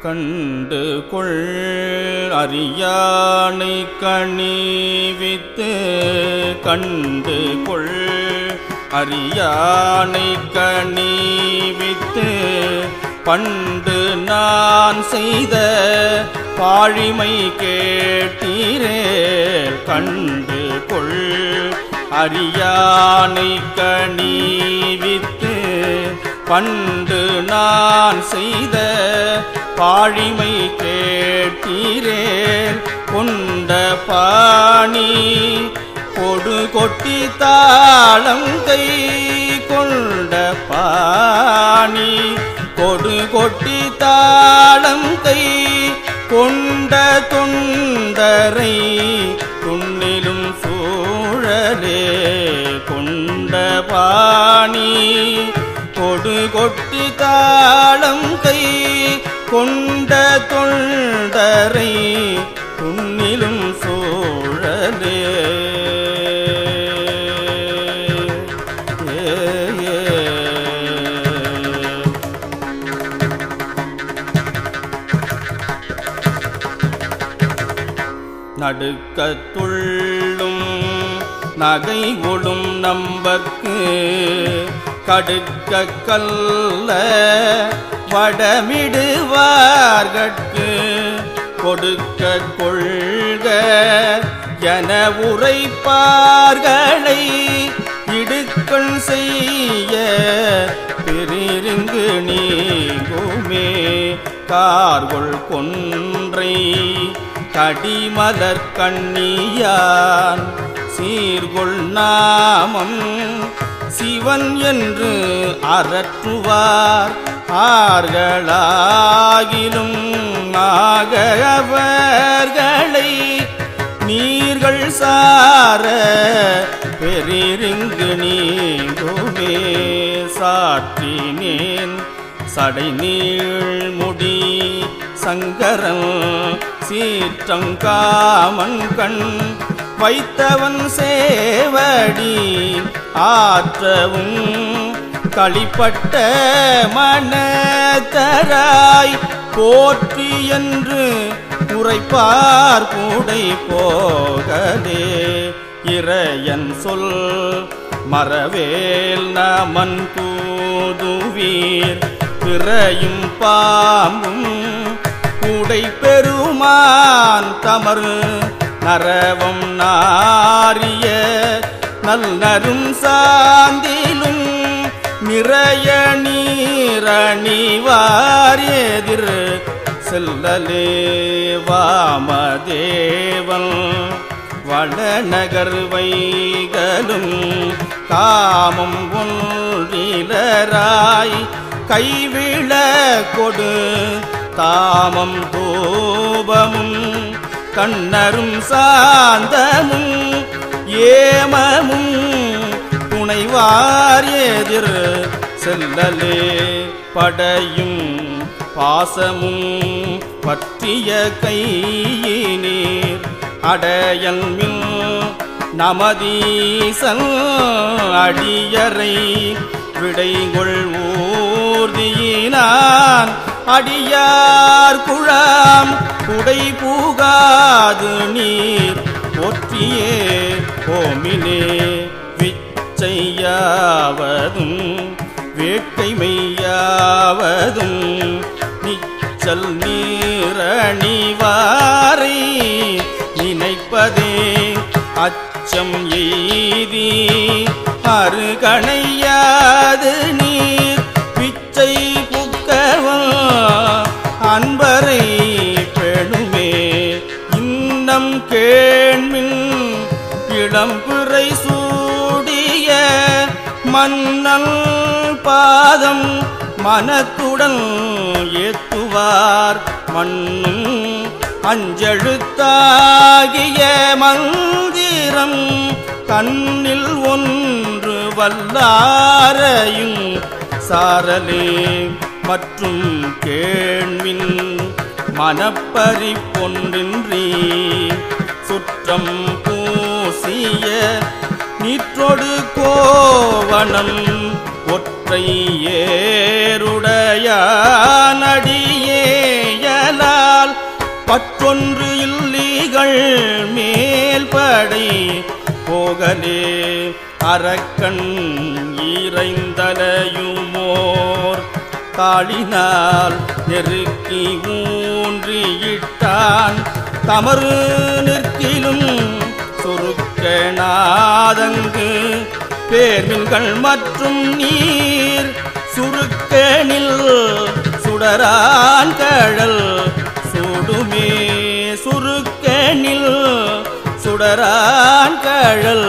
கண்டு கொள் அறியானை கணிவித்து கண்டு கொள் அறியானை கணிவித்து பண்டு நான் செய்த பாழிமை கேட்டீரே கண்டு கொள் அறியானை கணிவித்து பண்டு நான் செய்த பாழிமை கேட்டீரேன் கொண்ட பாணி. கொடு கொட்டி தாளம் கை கொண்ட பாணி. கொடு கொட்டி தாளம் கை கொண்ட தொண்டரை. துண்ணிலும் சூழலே கொண்ட பாணி. கொடு கொட்டி தாளம் கை கொண்ட தொண்டரை துண்ணிலும் சோழலே. நடுக்கத்துள்ளும் நகை ஒடும் நம்பக்கு கடுக்க கல்ல படமிடுவார்கட்கு. கொடுக்க கொள்க என உரைப்பார்களை இடுக்கள் செய்ய. பெரிருங்கு நீங்குமே கார்கொள் கொன்றை கடிமலர் கண்ணியான். சீர்கொள் நாமம் சிவன் என்று அரற்றுவார் ஆர்களாகிலும் ஆகவர்களை நீர்கள் சார பெரிங்கு நீங்குமே. சாற்றினேன் சடை நீள் முடி சங்கரன் சீற்றங்காமன் கண் வைத்தவன் சேவடி ஆற்றவும் களிப்பட்ட மனதராய் போற்றி என்று உரைப்பார் கூடை போகலே இறையன் சொல் மறவேல் நமன் கூதுவீர். பிறையும் பாம்பும் கூடை பெருமான் தமறு நரவம் நாரிய நல்நரும் சாந்திலும் நிறைய நீரணிவார் எதிர் செல்லலே வாமதேவன். வளநகர் வைகளும் காமம் ஒன்றிலராய் கைவிழ கொடு. தாமம் தூபமும் கண்ணரும் சாந்தமும் ஏமமும் முனைவார் எதிர் செல்லலே. படையும் பாசமும் பற்றிய கையினீர். அடையல் மில் நமதீசன் அடியரை விடைகொள் ஊர்தியினான். அடியார் குழாம் குடை பூகாது நீர். ஒற்றியே ஓமினே யாவதும் வேட்கை மெய்யாவதும் நிச்சல் நீரணிவாரை நினைப்பதே அச்சம் எய்தி அருகணையாது நீர் பிச்சை புக்கவா அன்பரை பெணுமே இன்னம் கே மன்னன் பாதம் மனத்துடன் ஏத்துவார். மண்ணும் அஞ்செழுத்தாகிய மந்திரம் கண்ணில் ஒன்று வல்லாரையும் சாரலே மற்றும் கேள்வின் மனப்பறி பொன்றின்றி சுற்றம் பூசிய நீற்றொடு கோவணம் ஒற்றை ஏருடையானடியேயலால் பற்றொன்று இல்லிகள் மேல்படை போகலே அரக்கண் இறைந்தலையுமோர் தாளினால் நெருக்கி ஊன்றியிட்டான் தமறு நிற்கிலும் சொருக சுருக்கனாதங்கு பேர்மின்கள் மற்றும் நீர் சுருக்கனில் சுடரான் கழல் சுடுமே சுருக்கனில் சுடரான் கழல்